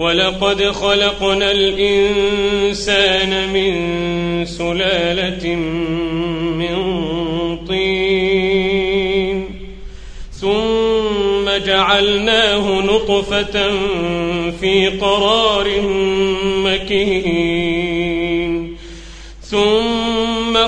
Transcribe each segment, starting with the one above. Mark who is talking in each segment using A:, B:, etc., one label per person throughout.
A: ولقد خلقنا الإنسان من سلالة من طين ثم جعلناه نطفة في قرار مكين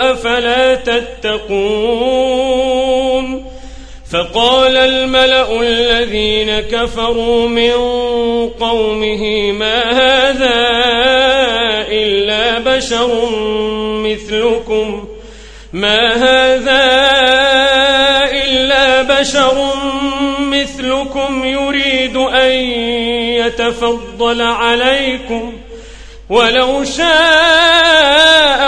A: أفلا تتقون فقال الملأ الذين كفروا من قومه ما هذا إلا بشر مثلكم ما هذا بشر مثلكم يريد أن يتفضل عليكم ولو شاء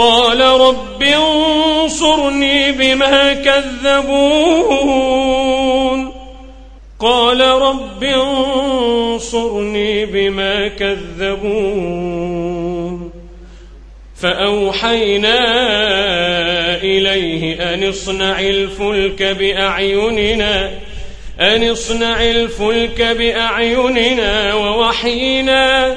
A: قال رب انصرني بما كذبون. قال رب انصرني بما كذبون. فأوحينا إليه أن اصنع الفلك بأعيننا أن اصنع الفلك بأعيننا ووحينا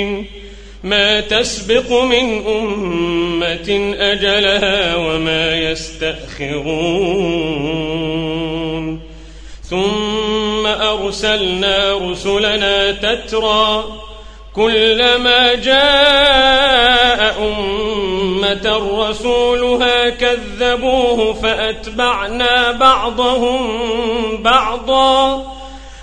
A: ما تسبق من أمة أجلها وما يستأخرون. ثم أرسلنا رسلنا تترى كلما جاء أمة رسولها كذبوه فأتبعنا بعضهم بعضا.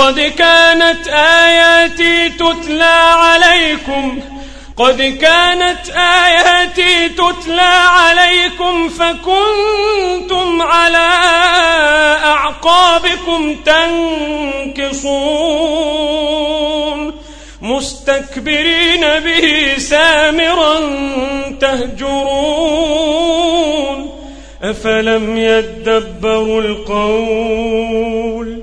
A: قد كانت آياتي تتلى عليكم قد كانت آياتي تتلى عليكم فكنتم على أعقابكم تنكصون. مستكبرين به سامرا تهجرون. أفلم يدبروا القول؟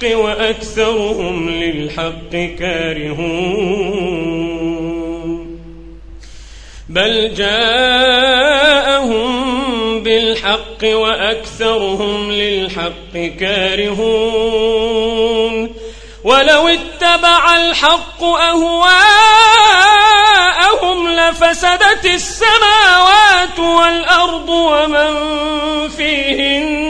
A: بالحق وأكثرهم للحق كارهون. بل جاءهم بالحق وأكثرهم للحق كارهون. ولو اتبع الحق أهواءهم لفسدت السماوات والأرض ومن فيهن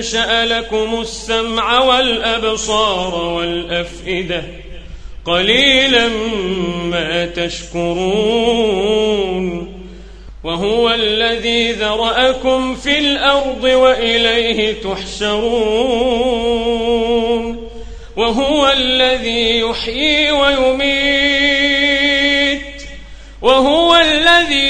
A: أنشأ لكم السمع والأبصار والأفئدة قليلا ما تشكرون وهو الذي ذرأكم في الأرض وإليه تحشرون وهو الذي يحيي ويميت وهو الذي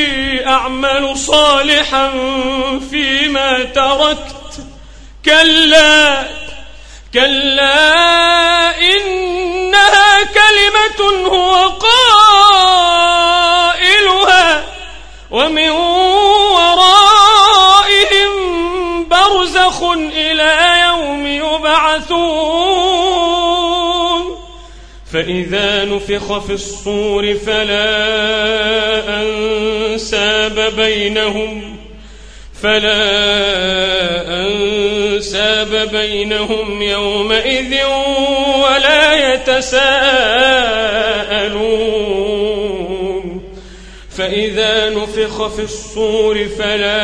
A: أعمل صالحا فيما تركت. كلا كلا. فإذا نفخ في الصور فلا أنساب بينهم فلا أنساب بينهم يومئذ ولا يتساءلون. فإذا نفخ في الصور فلا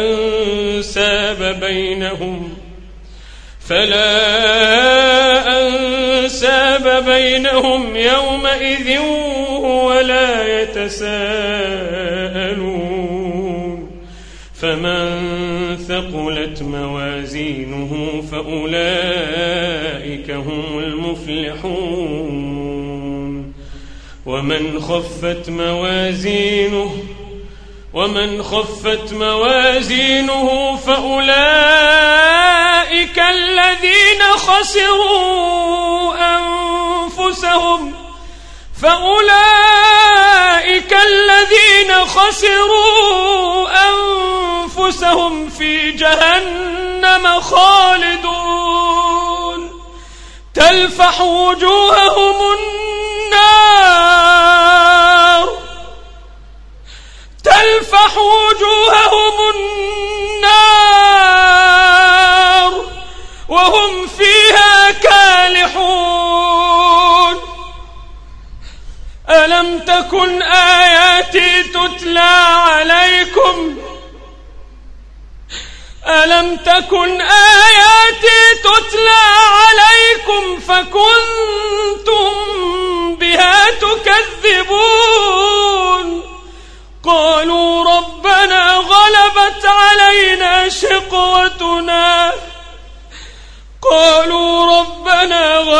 A: أنساب بينهم فلا أنساب بينهم يومئذ ولا يتساءلون. فمن ثقلت موازينه فأولئك هم المفلحون. ومن خفت موازينه ومن خفت موازينه فأولئك الذين خسروا أنفسهم فأولئك الذين خسروا أنفسهم في جهنم خالدون. تلفح وجوههم النار. تلفح وجوههم النار. ألم تكن آياتي تتلى عليكم؟ ألم تكن آياتي تتلى عليكم فكنتم بها تكذبون؟ قالوا ربنا غلبت علينا شقوتنا. قالوا رب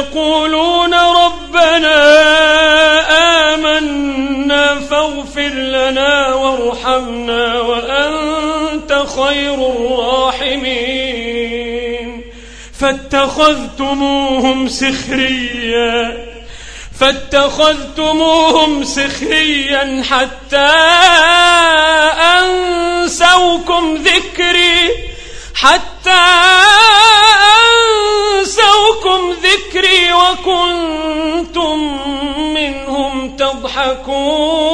A: يقولون ربنا آمنا فاغفر لنا وارحمنا وأنت خير الراحمين. فاتخذتموهم سخريا فاتخذتموهم سخريا حتى أنسوكم ذكري. حتى أنسوكم ذكري وكنتم منهم تضحكون.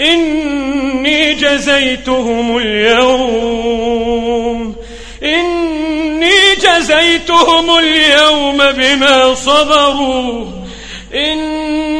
A: إني جزيتهم اليوم. إني جزيتهم اليوم بما صبروا. إني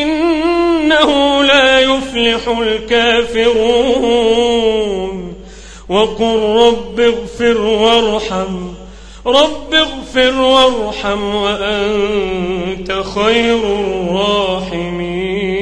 A: إنه لا يفلح الكافرون. وقل رب اغفر وارحم رب اغفر وارحم وأنت خير الراحمين.